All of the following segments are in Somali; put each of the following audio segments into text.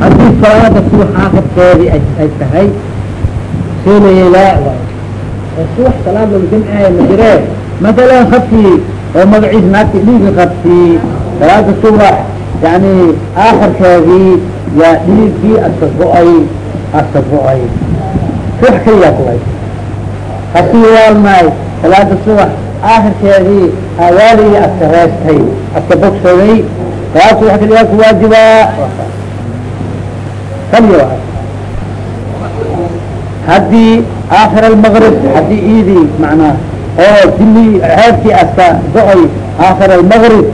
haddii salaada subax aakirkeedi ay tahay seelayelaa waay. Oo subax salaad lagu jamciya ma jiree? Matalan kabkii oo magaciis naagti dhiiga qabtii salaada subax yani aakirkeedii yaa dhiigii aska go'ay aska go'ay. Subax keliyaa kuway hasii waalmaay salaada subax aakirkeedii awaaligii aska reestay aska bogsaday salaad subax keliyaa kuwaajibaa kaliya waay. Haddii aakir almgrib haddii idi manaa oo dili ceebkii aska go'ay aakir almgrib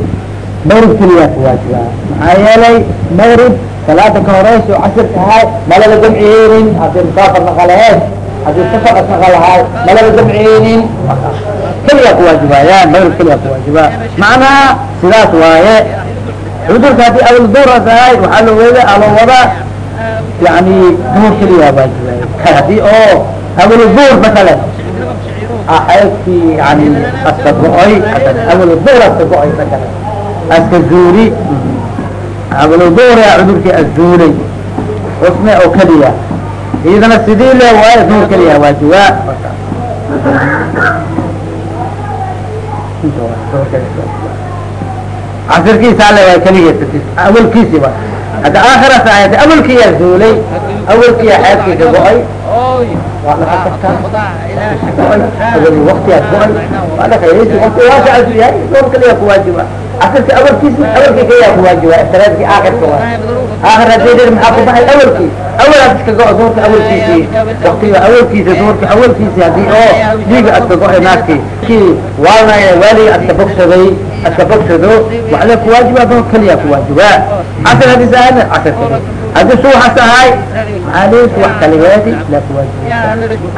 magrib keliyaa kuwaajibaa maxaa yeelay magrib salaada ka horeyso casir tahay malaba jamciyeynin haddii musaafar naqalaheed haddii safar as naqalahay malaba jamciyeynin keliyaa kuwaajibaayan magrib keliyaa kuwaajibaa macnaha sidaas waaye. Cudurka haddii awal duura tahay waxaa la weda aloo wadaa yani duur keliyaa waajibaay haddii oo awal duur masalan xeebkii yani aska go-oy awal duur aska go-oy masalan aska zuuri awal duura cudurkii azuulay usme oo keliya. Iyadana sidii le waayo duur keliya waajibaa. Casirkiisa ale waa keligiis awalkiisi wa hadda aakhiraas aayata awalkiyaa zuulay awalkiyaa xeebkiisa go'ay. Waa dhaka kartaa awali waktiyaa go'ay. waa dhaka wakti waasicaasu yahay duur keliya kuwaajiba casirka awalkiisi awalkii keliyaa kuwaajiba salaadkii aakhirka waa aakhir haddii maxaa ku baxay? Awalkii awal ad iska go- duurka awalkiisii waktiga awalkiisa duurka awalkiisi haddii oo dhiiga aska go'ay naagtii. Kii waalnay waaliga aska bogsaday aska bogsado waxla kuwaajiba duur keliya kuwaajibaa casir haddii saahada casir keliya haddii subaxas ahay maxaa leey subax kaligeedi la kuwaajiba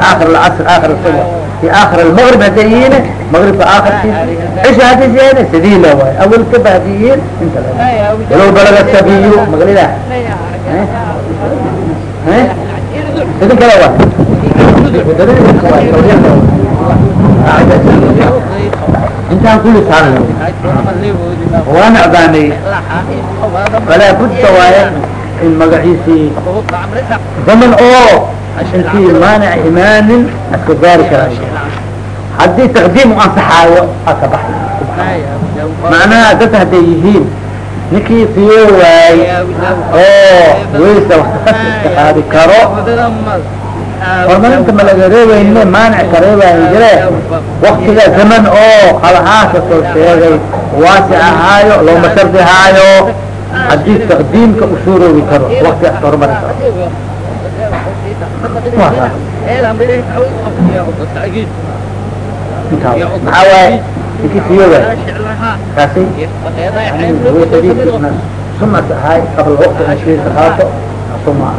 aakhir alcasr aakhir subax akir mrb haday yiin mribka akirkiis cisha hadis yeen sadiila waay awalkaba haddii yiin inta walow balg sabiy magalida idin kale waay intaan kuli saaran waa necbaanay falaa budda waaye in magaciisii zaman oo intii maanic imaanin iska gaari kara haddii taqdiim u ansaxaayo aka baxay macnaha dadka hadday yihiin ninkii fiyo waay oo weysa iska qaadi karo hormarinta ma laga reebayne maanic ka reebayan jire waktiga zaman oo halahaasa soo sheegay waasic ahaayo looma shardi haayo haddii taqdiimka u suuroobi karo waktigaas ka hormari karo maxaa waaye ninkii fiyoga kaasi sunas ahay qabla waqti ashriisa qaato suma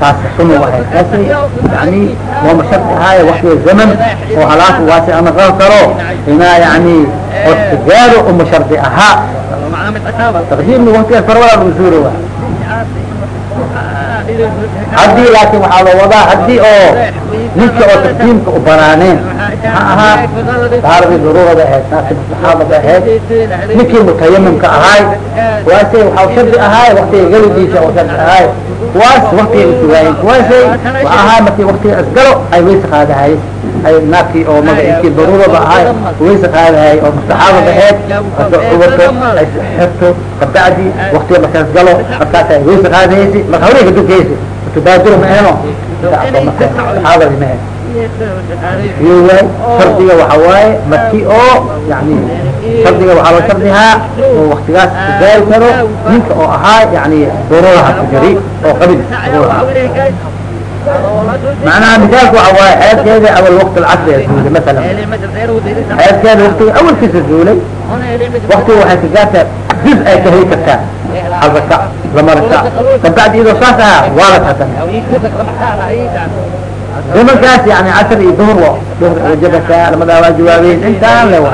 saas suma wahay kaasi yani looma sharti ahaayo waktiga zaman. oo halaas waasi ana qal karo. Inaa yani oska gaaro uma shardi ahaa taqdiimni waktigaas farwala usuuri wa haddii laakin waxaa loo wadaa haddii oo ninka oo taqdiimka u banaaneen ha ahaa daaradii daruurada ahayd naasi maslaxaadada ahayd ninkii mutayamimka ahaay kuwaase waxaa shardi ahaay waktiga gelidiisa oo shardi ahaay kuwaas waktiga usugaayeen kuwaase wa ahaa markii waktiga asgalo ay weysa qaadahay ay naagkii oo maga inkii daruurada ahaay weysa qaadahay oo maslaxaadada ahayd hado cubarto ay xirto kabacdi waktiga markaas galo markaas ay weysa qaadahaysi marka hore kadukeysi tubaadiro ma ahno shardiga waxa waaye markii oo yani shardiga waxaa loo shardihaa oo waktigaas gaari karo ninka oo ahaa yani daruuraha ku jiri oo qabil manaha miaalka waa waay xeedkeeda awal waqti اcasri zuulay maala xeedkeeda watiga awalkiisa zuulay waktiga waay kagaartaa juz ay ka heli kartaa hal raka lama raka kabacdi iyadoo saas ahaa waa la tata nimankaas yani casr iyo duhr wa duhr wajabaka lamadaa waa jawaabeen intaan le wa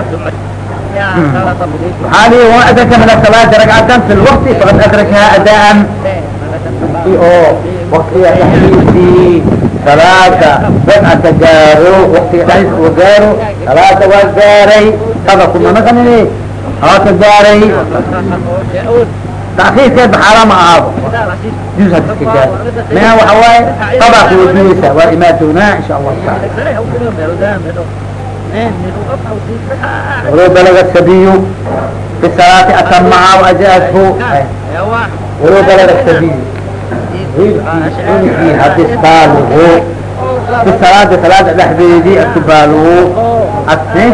waxaa li waman adraka min asalaati rakcatan fi lwaqti faqad adrakaha adaan waqti oo oh, waktiga dhexdiisii salaada dabcata gaaro waktiga dhexdiis oo gaaro salaada waa gaaray sada kumana kanini salaadka gaaray taksiiskeed maxaala ma ahaado jus hadiska gaar mea waxa waaye sabaa kuwajihaysa waa imaadownaa insha allahu taala walow balaga sabiyu fi salaati atamaha waajaahu walow eh. balaga sabiyu wiilkii hadis baalugu fi salaadi salaada dhexdeedii atubaalugu ati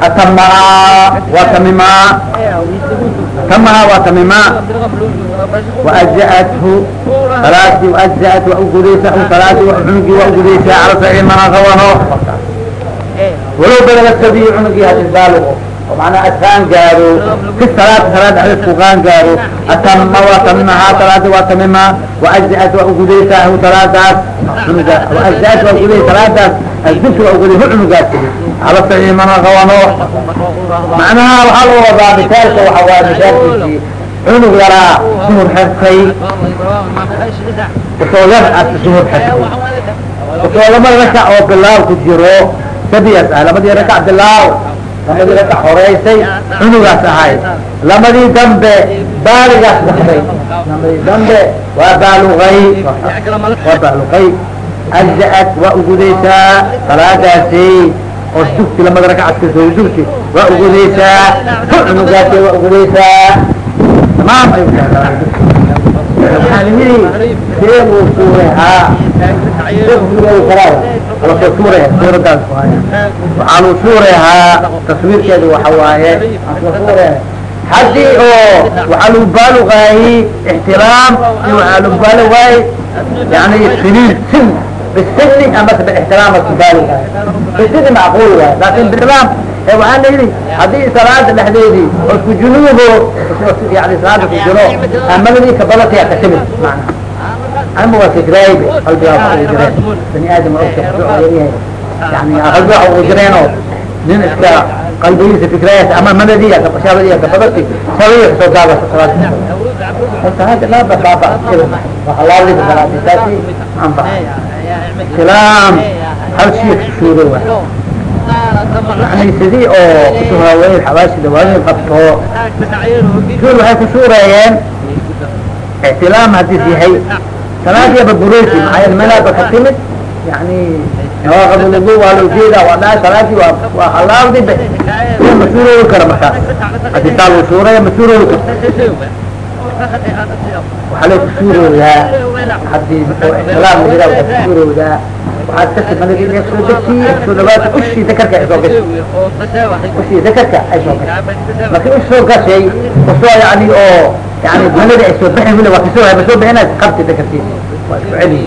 atamahaa waa tamimaa tamahaa waa tamimaa waaja'athu salaadii waaja'at waa ugudaysaa salaadii cunugii waa ugudaysaa cala saciid mana qabano walow balaga sabiyi cunugii hadis baalugu manaa adkaan gaaro fi salaati salaada xadis ku qaan gaaro atama waa tamimahaa salaadi waa tamimaa waajzat waa ugudaysaa hu salaadaas cunuga waajzat waa uguday salaadaas azubti waa uguday hu cunugaas ala saxiix mana qabano macnaha waxaa loo wadaa misaalka waxa waaye misaalkiisii cunug yaraa suhur xirtay u soo yar as suhur xirtay u soo lama rakac oo bilaaw ku jiro sabias ah lamadii rakac bilaaw lamadii rakac horeysay cunugaas ahay lamadii dambe baaligaas baxday. Lamadii dambe waa baalugay waa baalugay ajza'at waa ugudaysaa salaadaasi oo dugti lamada rakacadka soo dugti waa ugudaysaa cunugaasi waa ugudaysaa tamaam ayuu uu suurehaa taswiirkeedu waxa waaye haddii oo waxaa lagu baalugaayey ixtiraam waxaa lagu baalugaayey yani siniin sin bisini amase bixtiraam asku baalugaay bisini macquul waay laakin bixtiraam waxaa la yidhi haddii salaada dhexdeedii isku junuubo yani salaada ku jiro amadii kabadataya ka timid mana ama waa fikraybe qalbigaa waxa ugu jireen bani aadam yahay yani qalbi waxa ugu jireenoo nin iska qalbigiisa fikrayas ama madadiya shabadiya kabadati sawiya ka soo gaabasa salaada salaada laba baaba halaawlida salaada taasi anfa islaam hal shay kushuuro wa yani sidii oo kusuhaaweyn xawaashida waaweyn qabto. Suul waxay ku suureeyeen ictilaam hadis yahay salaadii babureysi maxaa melaaba ka timid yani nawaqadulagu waa la ujeeda waa dhahay salaadii waa waa halaawdi be ma suuroobi kara markaas haddii saa lagu suureeya ma suuroobi karto waxaa lay kusuurooyaa haddii ictilaam la yiraa waxay kusuuroodaa waxaad ka simanad inay soo degtii soo dhawaata ushii dakarka ay soo gashay ushii dakarka ay soo gashay markii ush soo gashay u soo yani oo yani manada ay soo baxin wili waa ka soo ma soo bixinays qabti dakarkiisa waa isku celi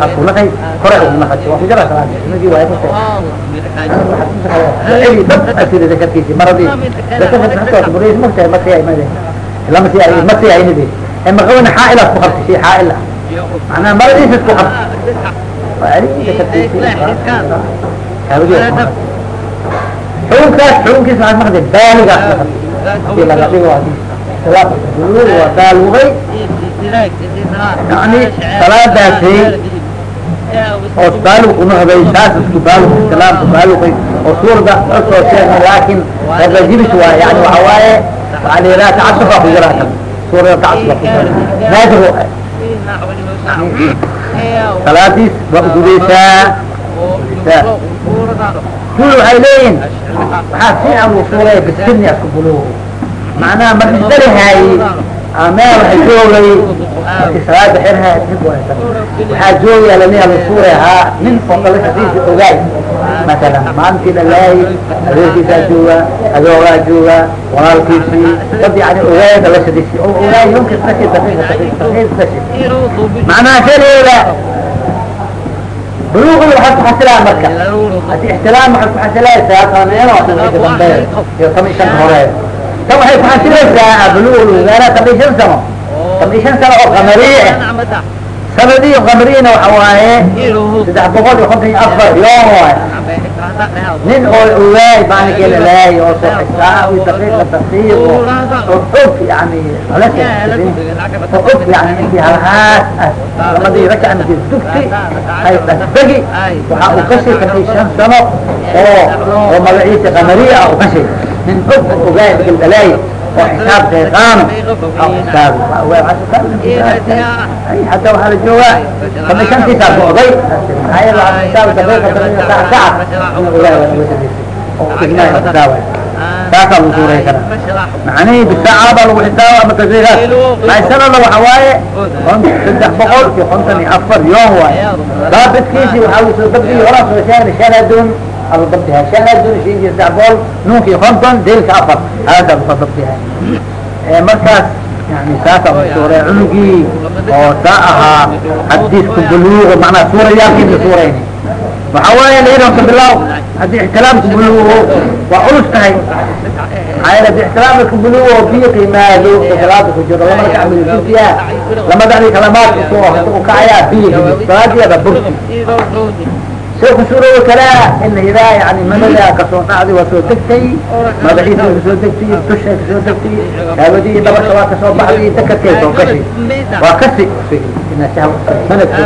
hakulaqay kore ugunaqashay waa kujara salaad nagii waay celi dab asiri dakarkiisi maradii dakarka bureys magtahay masiya made lama siya ma siya inidi maqawina xaa'ilaad ku qabtay shay xaa'il ah macnaha maradiisa isku qabtay xukunkaas xukunkiisa waaa maqda baaligaas haddii laga dhigo waa baalugay yani salaadaasi oo baalug unohday taas isku baalug islaamku baalugay oo suurda u soo sheegna laakin rajibis waa yani waxa waaye waxaa la yidhaha tacasufa ku jira kan suurada tacasufa ku jira naadir salaadiis waa ugudaysaa suul waxay leeyihiin waxaa fiican uu suuraya bisini asku buluug macnaha markisdarihaay amee waxay joogay markii salaada xirha dib waysan waxaa joogaya laniha la suurahaa nin oo kale hadiisi ogaay. Masalan maalintii dhalaay adeerkiisaa jooga adoogaa jooga walaalkiisii dad yani ogaay dhalashadiisi oo ogaay yumkin dashi daqiiqa daqiiq dashi macnaha sheegeeda buluuqii waxaad ku xasilaan marka. Haddii ixtilaam waxaad ku xasilaysaa qameeno sanka dambe iyo toban shanka hore tan waxay ku xasilaysaa buluuq ugaara toban shan sano toban shan sano oo qamariye sanadii qamariina waxa waaye saddex boqol iyo kontan iyo afar yoom waay nin oo ogaay maalinkai lalaay oo soo xisaab daqiiqa daqiiq oo og yani oo og yani intii halhaas ah lamadii rakac markii dugti ay dhasbagi waxaa uu kashay toban shan sano oo oo magaciisa qamariye ah u kashay nin og ogaay markii lalaay oo xisaab deeqaano aw xisaab حتى waxaa la joogaa kama shantiisaa go'day maxaa yeele waxaa xisaab daqiiqa daqiiqa saac saaca inuu ilaahay wada oo ijmaac xisaabay saasaa lagu suuray karaa macnihi bisaaca baa lagu xisaaba ama daqiiqaad haysanada waxa waaye saddex boqol iyo konton iyo afar yoom waaye daabitkiisii waxaa lagu soo dabdiyi horaa soo sheegay shan adduun iyo saddex boqol nuunka iyo konton deelka afar haasaa la soo dabdiha markaas yani saasaa lagu suuray cunugii oo saa ahaa xadiisku buluuga macnaa suurayaalkiin la suurayni waxa weeye layihanka bilaw haddii ixtilaamka buluugo waa culus tahay maxaa yeele haddii ixtilaamka buluugo oo biyo qiimaado salaada ku jiro lama rakac milkiya lama dacdi kalamaadka soo kacayaa biyo salaadiyaaba burki see ku suuroobi karaa ina idaa yani madadaa ka soo dhacday waa soo degtay madaxiisa ka soo degtay dushay ka soo degtay shahwadii dhabarka waa ka soo baxday dakadkay soo gashay waa kasi sanadka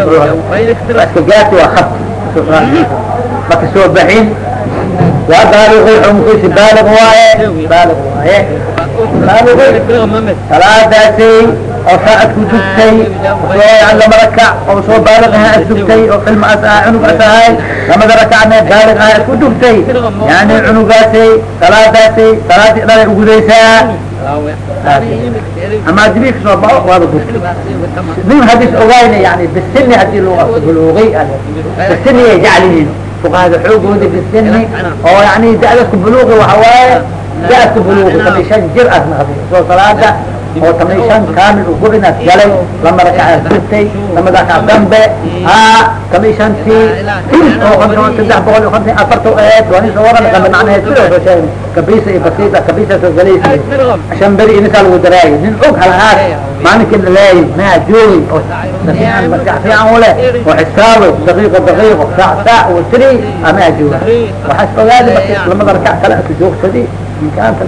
iska gaartay waa khab maka soo baxin waa baaliqay xunkiisi baaliq waaye baaliq waaye baaliqay salaadaasay oo saacad ku dugtay yan lama rakac oo soo baaliq aha as dugtay oo ilma as ah cunug as ahay lamada rakacne baaliq aha as ku dugtay. Yani cunugaasay salaadaasay salaadii dhalay ugudaysaa ama dibi ka soo bao waaba gurtay. Nin hadis ogayna yani bisini haddii loo buluuqay bisini ay jeclihiin fuqahada xoogoodi bisini oo yani da'dasku buluuqi waxa waaye da'dku buluuqi shan jir naqday soo salaada oo tamay shan kaamil ugu inaad galay lama rakacaad gurtay lama rakac dambe. Ha tamay shantii oo konton saddex boqol iyo konton afarta eed waa nin soo waran dambe macnaheed sida soo sheegay. Kabisa iyo basiida kabisa soo galaysa shan beri inisaa lagu daraayay. Nin og halahaas maalinki laleeyay maa joogay oo nasiican maskax fiican u leh oo xisaabo daqiiqo daqiiqo saac saac oo tiri amaa jooga waxaas ogaaday basi lamada rakac kale aku joogsaday gaanta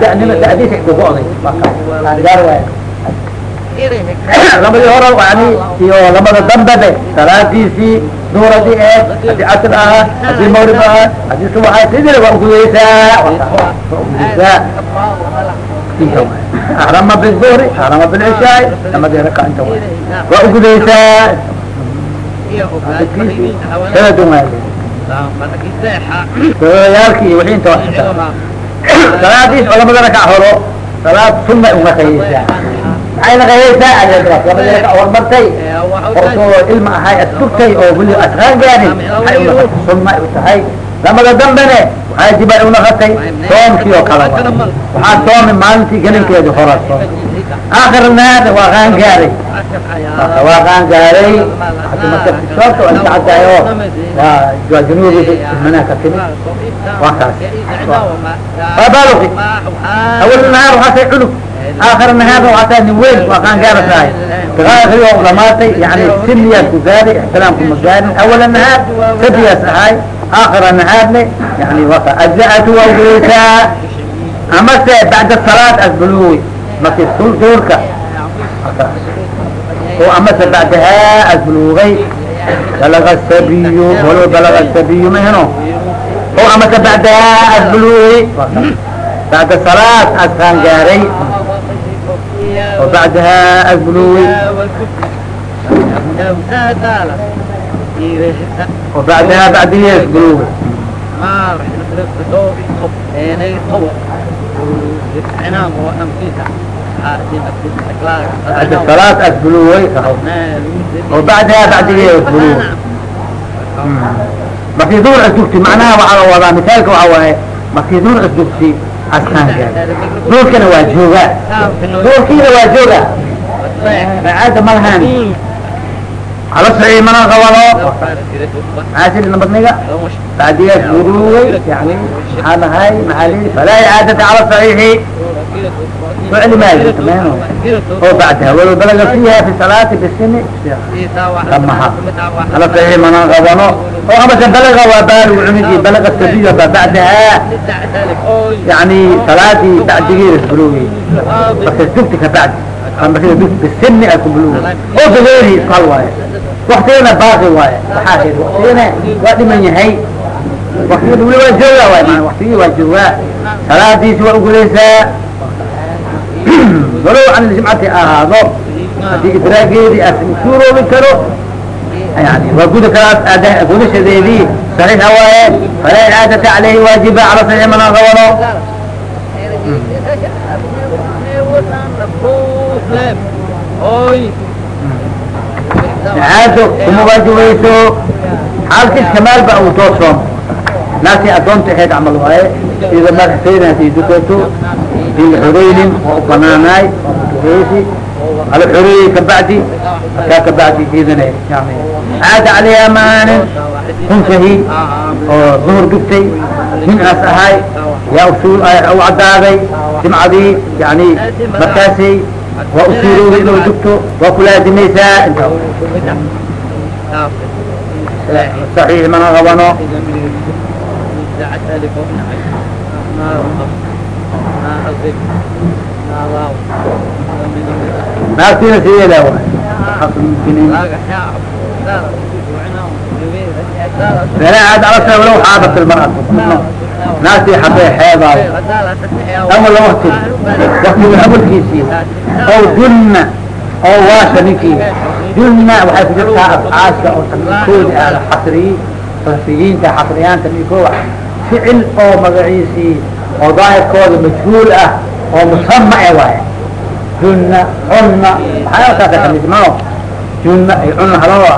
danima dadis kuga oday angaar waay labadii hora yani iyo labada dambabe salaadiisii duuradi eed haddii casr aha haddii magrib aha haddii suba aha sidii waa ugudaysaa ugudaysaa ahrama biduhri ahrama bilcishaai labadi raka inta waa waa ugudaysaa sanadun waa yaalki iyo wii inta. Salaadiis olamadana ka horo salaad sunna una qayeysaa? Maxayna qayeysaa adeegaas labadii raka hormartay oo ilma ahay ad furtay oo weli aad raangaarin maay una sunna u tahay? samada dambene waxaa jibaan u naqatay soomkii oo kala waxaa soomi maalintii gelinkeedi hora soom akhirnaada waa qaan gaaray. Marka waa qaan gaaray soobta waa iska caddaay oo waa waa junuubi manaa ka timi. Waa kaas. Fabaluki awal nahaar waxaa tahay cunug. Aakhir nahaarna waxaa tahay nin weyn. Waa qaan gaara tahay. Biqaaqii oo dhamaatay yani siniyaas ku gaaray ixtiraamku ma gaarin awala nahaar sabiyaas ahaay akra maxaad le yani ajat wawdulka amase bacda salaat asbuluwi marki duurka oo amase bacdahaa asbuluugay balaga sabiyu walow balaga sabiyu mahno oo amase bacdahaa asbuluwi bacda salaat askaan gaaray oo bacdahaa asbuluwi أزبلوغي بعد الصلاة أسخان جاري وبعدها البلوي وبعدها بعدها البلوي بعد الصلاة البلوي وبعدها بعدها البلوي ما في دور أسدوكتي معناها وعلى وضع مثالك وعلى ما في دور أسدوكتي askaan doorkana waa joogaa doorkiina waa jooga caada ma lahaan caloshay mana qabado caashiri nabadniga bacdiyaas guruugay yani maxaa nahay maxaa lii falaa icaadata cala saxiixi ficli maayo sameeno oo bacdaha walow balaga fiiha fi salaati bisini samaha cala saxiixi mana qabano oo amasha balaga waa baal cunigi balaga sabiya ba bacdaha yani salaadii bacdigeedas guruugay marka sirti ka bacdi bsn albulug oo daweeri isal waaye waktigana baaqi waaye waxaa heed waktigana waa dhiman yahay waktigana weli waa jooga waay man waktigii waa joogaa salaadiisi waa ugulaysaa walow an jimcati ahaado haddii idraageedii aas suuroobi karo yani waa guda karaas gudashadeedii صaxiixa waaye falaa icaadata aleyhi waajiba cala saxiix mana qabano icaado kuma waajibayso xaalkis kamaal ba uu toosoon naagtii adoonta ahayd camal waaye sida madaxteyda haddii dukato haddii la xoreynin u banaanaay dukeesi ala xoreeyey kabacdi markaa kabacdi idana yani caada caleyha maanin kunsahi oo duhur gubtay nin aas ahay yaa usuul u cadaaday jimcadii yani markaasay waa usuulowday inuu dugto waa kulaazimaysaa inta صaxiix mana qabano naagtina sideeda aad alasa walow xaadat ilmar'atu naagtii hadday xeedaay awala wakti waktiga awalkiisii oo junna oo waasha ninkii junna waxay ku jirtaa afcaasha oo tamikoodi ah la xasriyey sarfiyiinta xasriyaanta nikoowa ficil oo magaciisii oo daahirkooda majhuul ah oo musama e waaye junna cunna waxyaalasaasa ka mid mao junna ay cunna haloo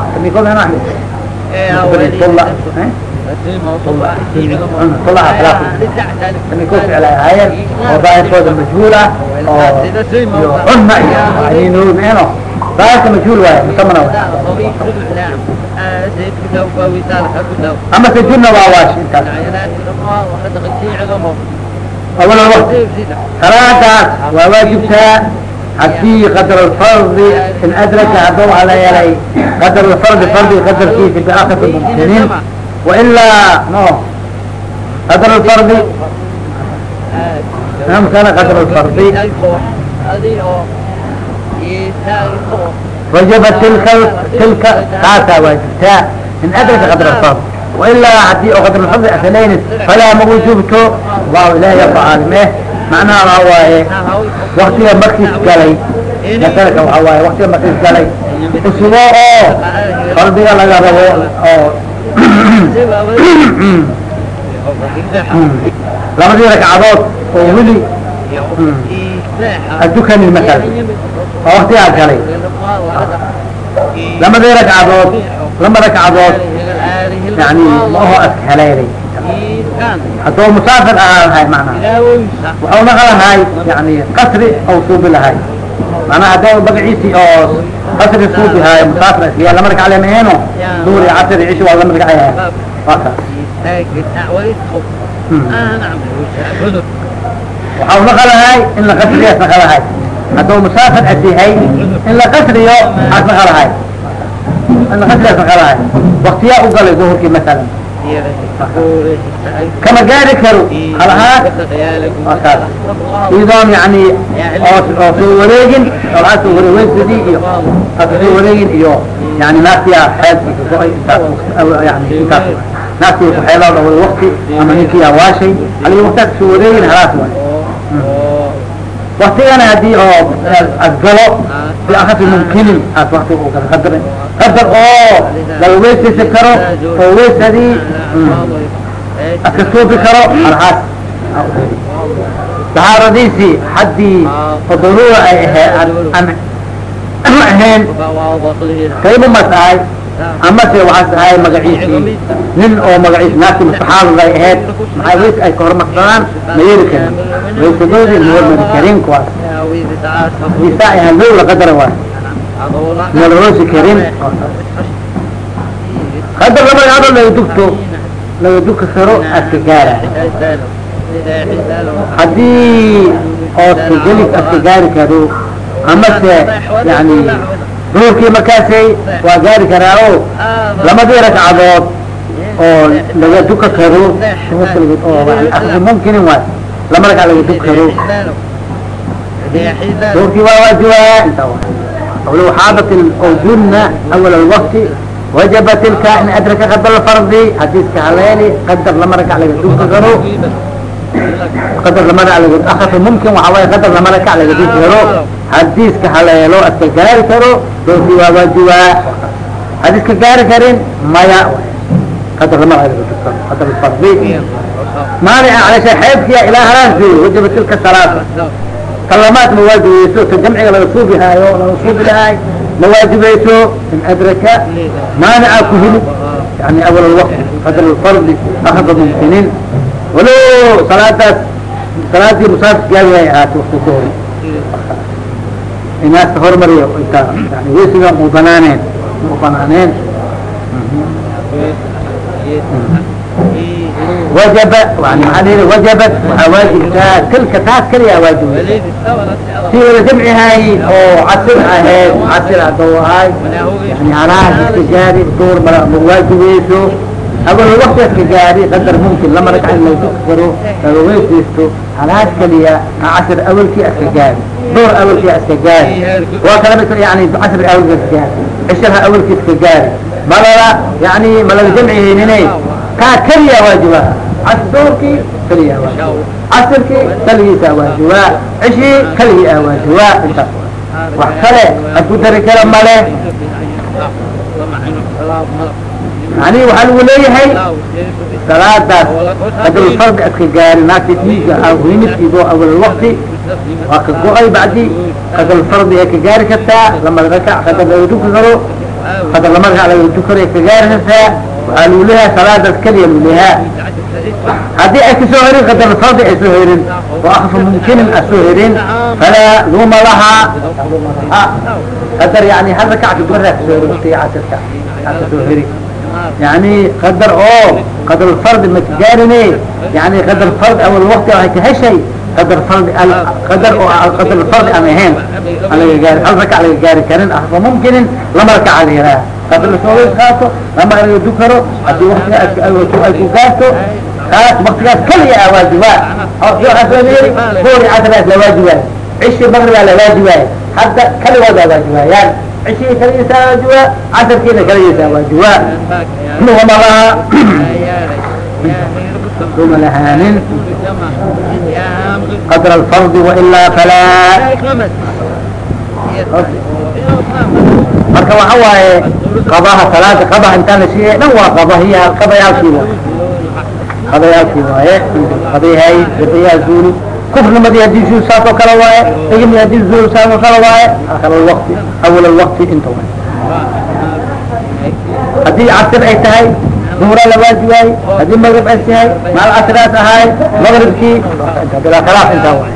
tamikood ana tamikood ficil ay ahaayeen oo daahirkooda majhuul ah oo iyo cunna iyo ino daahirka majhuul waaye musamana ama se junna waa waash intaas awal waqti salaadaas waa waajibtaa haddii qadr alfardi in adraka hadda waxaa la yeelay qadr alfardi fardiga qadarkiisa biakasi mumkinin wailaa no qadr alfardi amkana qadr alfardi wajaba tilka tilka taasaa waajibtaa in adraka qadr alfardi wailaa haddii oo qadr alfardi asalaynis falaa ma wujubto allahu ilahi afaalime macnaha waxa waaye waktiga markiis galay masalka waxa waaye waktiga markiis galay usugo oo qalbiga laga rabo oo labadii ragcadood oo weli adukanin masala oo waktigaa galay. Lamadii ragcadood lama ragcadood yani ma aho aska haleelay. Hadduu musaafir ahaa lahay manaa waxau naqa lahay yani qasri ou suubi lahay. Manaa hadda magaciisi oo qasri suubihaay musaafir iskaya lama ragca lemaheeno duhur iyo casr iyo cishi waa lama ragcaya waa kaas waxau naqa lahay in la qasriyaas naqa lahay hadduu musaafir as yahay in la qasriyo as naqa lahay in la qasriyaas naqa lahay waktiyaa u galay duhurkii masalan kama gaari karo halahaan kaas idoon yani oo oo soo wareegin oo soo wareegeysadii iyo soo wareegin iyo yani naagtiya xeelkiisa go'ay intaas yani intaas naagtii ku xeeloo dhaway wakti ama ninkiyaa waashay halii waktaas soo wareegin halaas waay waktigana haddii oo asgalo bi akasi mumkinin aas wakti u gala qadar qadar oo laga weysaysan karo oo weysadii aska suufi karo alhaas dahaaradiisii haddii oo daruura ay ahayd aan ahayn kayma mas ahay amase waxaas ahay magaciisii nin oo magaciis naagti mustaxaadad ay ahayd maxay weys ay ka hormarsadaan ma yeeli karin weysadoodii ma hormari karin kuwaas isa ahaan low la qadara waay. Hoosi karin. Qadar lama hado laga dugto laga duka karo aska gaara. Haddii oo sagelis aska gaari karo amase yani duhurkii markaasay waa gaari karaa o lamadii ragcadood oo laga duka karo. Mumkinin waay. Lama ragca laga duka karo doorkii waa waajibaya inta xaadat juna awal wqti wajaba tilka in adraka qadar fardi xadiiska haleeli qadar lama rakac laga duuki karo qadar lama rakac mumkin waxa waay qadar lama rakac laga duuki karo xadiiska haleelo aska gaari karo doorkii waa waajiba hadiiska gaari karin maya qadar lama rakac laga duuki karo qadar fardi maali ah alasha xeebkiya ilaa halaas wajaba tilka salaata kalamaad ma ta jamciga laga suubi haayo laga suubi lahaay ma in adraka maanica ku heli yani awal qadr alfardi akada mumkinin walo salaadaas salaadii musaafirkiyaaga ay ahaatay wakti ka hori inaasta hormariyo inta yani wesiga mu banaaneen mu banaaneen wajaba dhihi wajabat waxaa waajibtaa tilka taas kaliyaa waajibay si wada jamcihay oo casir ahayd casir hadau ahay yani halahaas iska gaari duur ma ma waajibayso awal wakti iska gaari qadar mumkin lama ragca in lagu karo laga weysaysto halahaas kaliya casir awalkii iska gaari duur awalkii iska gaari waa kala mid yani casr awalkii iska gaari cishaha awalkii iska gaari malala yani malaga jamcihayninay kaa keliya waajiba doorkii keliya waajiba casirkii keligiisa waajiba cishii keligii a waajiba intaas wax kale adku dari kara male yani waxaa lagu leeyahay salaadaas qadrulfardi adka gaari naagti dhiiga himidkiido awal waqti waa ka go'ay bacdi qadrulfardi ay ka gaari kartaa lamada rakac qadar laga duki karo qadar lama rakac laga duki karo ay ka gaari kartaa waxaa lagu leeyahay salaadaas keliya lagu leeyaha haddii ay ka soo herin qadrulfardi ay soo herin oo akfa mumkinin a soo herin falaa luma lahaa qadar yani hal rakac kabara ka soo herin waqtiga casirka aa ka soo heri yani qadar oo qadr fardi maka gaarine yani qadar fardi awal waqti ay ka heshay qadar fardi qadar oo qadar fardi aan ahayn aan laga gaari hal rakac laga gaari karin afa mumkinin lama rakaca la yihaaha qadar la soo qaato lama laga dukaro haddii waqtiga ay ku gaarto kaas waqtigaas keliya a waajibaa yiri goori casraas la waajibaay cishi magrigaa la waajibaay hadda kaligoodaa waajibaayaan cishii kaligiisa waajiba casarkiina kaligiisa waajiba luma laha luma lahaanin qadra alfardi wailaa falaa marka waxa waaye qabaha salaada qabaha intaan la siiyay dhan waa qabahiya qabayaalkii wa qabayaalkii waaye qabayahay gabayaa zuuli kufrimadii haddii zuul saas oo kale waaye igmi haddii zuul saas oo kale waaye akhir alwaqti awal alwaqti inta waay haddii casir ay tahay duhra la waajibaay haddii magrib ay tahay maal casraas ahaay magribkii bilaa khilaaf intaa waay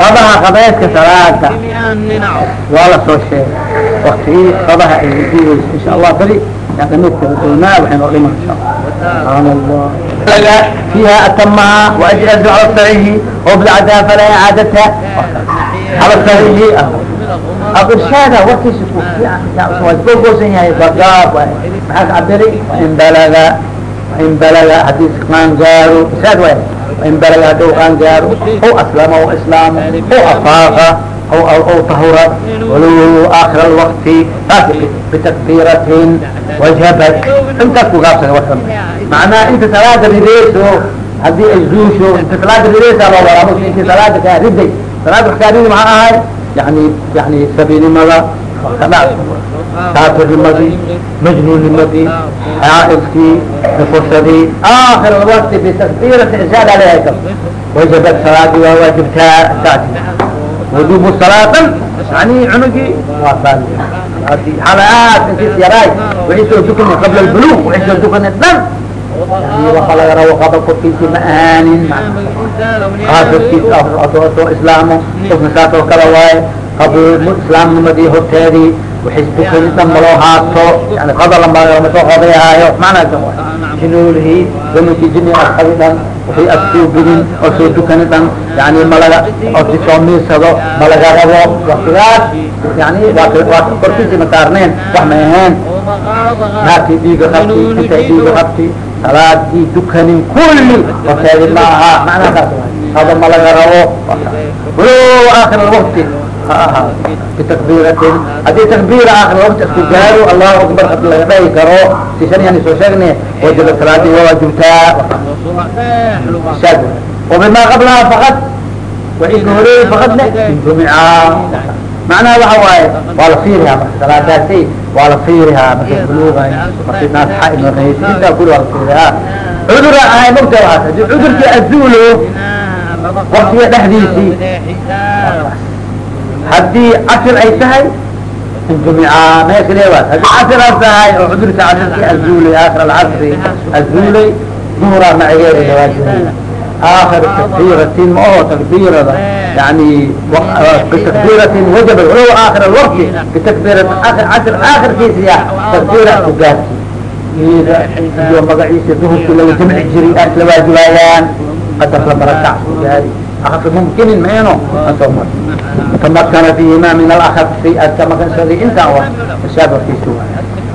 qabaha qabeedka salaada waa la soo sheegay waktiyii qabaha ay diidayso insha allah beri mid kala doonaa waxaynu dhiman insha subxaan allah fiiha atamaha waajlasu cala sariihi wablacdaa falaa icaadata cala sariihi abshaada ah. warkiisa ku fiican intaa waa isbogoosan yahay bagaab maxaa ka cabiray waa in balaga in balga haddii aan gaaro saas way in balga haduu aan gaaro o aslama o islaamo o afaafa o tahura walow aakhir lwakti taas bitakbiratin wajhabak intaas ku gaabsada warka macnaha inta salaada ridayso haddii ay zuusho inta salaada ridaysa loo waraamus inta salaada kaa riday salaada wax kaa riday maxaa ahay yani yani sabiinimada kaafirnimadii majnuunnimadii xaailkii nufusadii aakhir waqti bitakbiirati ixsaan alayha kab wajabat salaadii waa waajibtaa saati wuduubu salaadan yani cunugii waa saali xalaad intiis yaraay waxay soo dukanin qabla albuluug waxay soo dukanin dhan waaa laga rabo qaba korkiisi ma ahaanin kafirkiis soo islaamo qofna saas oo kale waaye habuu islaamnimadii horteedii xisbikun dhan maloo haato yani qadala malama soo qodayahaayo macnaa jinoolihii zamanki jini asxabi dhan wixii assoo gudin oo soo dukani dhan yani malaga oo sisoo miisado malaga rabo waktigaas yani waa korkiisima saarneen wax ma ahayn naartii dhiiga qabti intay dhiiga qabti salaadii dukanin kulli horteedii ma ahaa macnaa saas qado malaga rabo walow aakhir alwaqti bitakbiratin haddii takbir wati isku gaaro allahu akbar hadi laga dhagi karo sisaniyani soo sheegni wajaba salaadi waa waajibtaa wabima qablaha faqad waxiilka horeeyey faqadne jumca macnaha waxa waaye waa la fiirihaa marka salaadaasi waa la fiirihaa markay buluugan markay naasaxa inoreysiinta kuli waa la fiirihaa cudura ahay mogta waas haddii cudurkii azuulo waktiga dhexdiisii haddii casr ay tahay jumca meeshaeewaad haddii casraa tahay oo cudurka casarki azuulay aakhir alcasri azuulay duhuraa macigeeda dawaajib aakhir takbiratin ma aho takbirada yani bitakbiratin wajaba. Walow aakhir alwaqti bitakbirat casr aakhirkiisaya takbira ugaarki iyada iyo magaciisa duhurki lagu jamci jiray ay isla waajibaayaan. Qadarla barakac ugaari akhir mumkinin meeno asoo mar ينو أنت أمر تمكن فيهما من الأخف في كما كان سري انت هو الشابه في سوء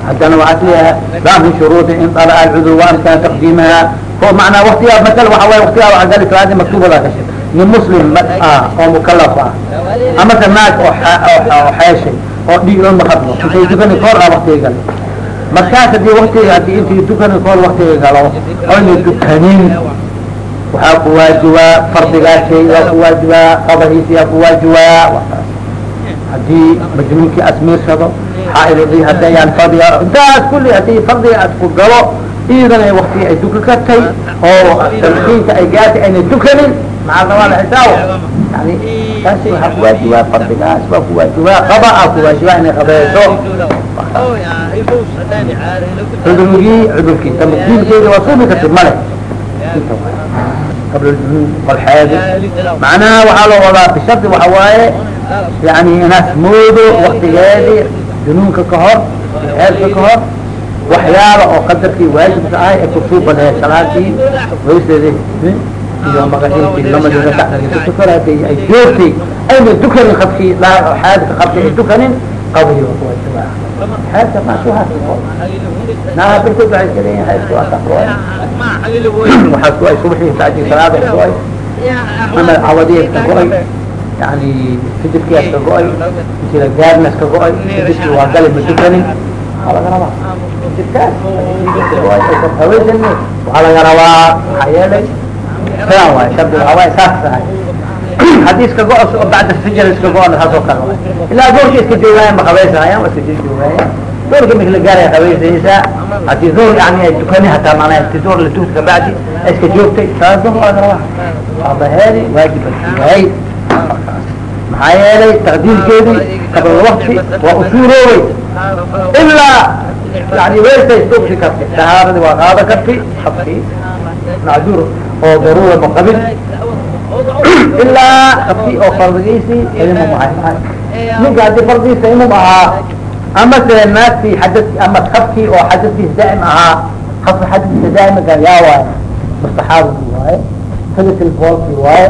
حتى نوعت لها لا من شروط إن طلع العذر وأمكن تقديمها هو معنى وقتها مثل وحوى وقتها وعلى ذلك هذه مكتوبة لا تشد من مسلم آه أو مكلف آه أما سماك أو أو حاشي أو دي يوم مخدمة انت يدفن كور وقتها قال مركز دي وقتها دي انت يدفن كور وقتها قالوا أو waxaa ku waajibaa fardigaashay waa ku waajibaa qadaciisi aa ku waajibaa haddii majnuunkii asmiirsado xaaidadii haddii ayaan fardiga intaas kulli haddii fardiga aad ku galo. Iidan ay wakti ay duka kartay oo tamkiinka ay gaatay ayna dukanin maaa rabaa laxisaawo yani taas waxaa ku waajibaa fardigaas waa ku waajibaa qada aa ku waajibaa inay qadeeso cudurgii cudurkii tamkiinkeeda waa suumi kartid male qabla ljunun walxaadi macnaha waxaa loo wadaa bishardi waxa waaye yani inaas moodo waktigeedii junuunka ka hor xeedka ka hor waxyaaba oo qadarkii waajibka ahay ee kusuubadee salaadii wayseeda iyo magaciisii lamadii rakac ay joogtay ayna dukanin qabkii xaadka qabkii ay dukanin kuwajiba xaadka maasuhaas naaha birkood waxay iska leeyihiin xaadka waa taqroy waxaa ku ay subaxii bacdi salaada ka go'ay. Ama cawadiya ka go'ay. yani fijirkiyaas ka go'ay. jira gaarnas ka go'ay. Fijirkii waa gali ma dukanin. Waa laga rabaa. Waxaa laga rabaa maxaa yeelay? Sidan waay shardi waxaa waay saas tahay. Haddii iska go-os oo bacda fijr iska go-ona saas oo kale waay ilaa goorka iska joogaayan ma qabaysahayaan waa iska joogaayan doorka marki la gaaraya qabaysaysaa haddii door yani ay dukani hataa maanaa inti door la tuhta kabacdi iska joogtay saas door waa rabaa adaheedi waajib yahay maxaa yeelay taqdiirkeedii qabla waqti waa usuuroowey ilaa yani weysay sugsi karti dahaaradii waa qaada karti habkii macduur oo daruura maqabin ilaa habkii oo fardigiisii imum ahay ninka haddii fardigiisa imum ahaa ama se naagtii xadad ama habkii oo xadadkiis daa'im ahaa habka xadadkiisa daa'imka yaa waaye mustaxaab waaye boolkii waaye